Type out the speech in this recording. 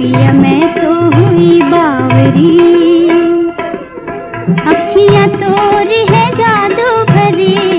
पिया मैं तो हुई बावरी। अखियाँ तोर है जादू भरी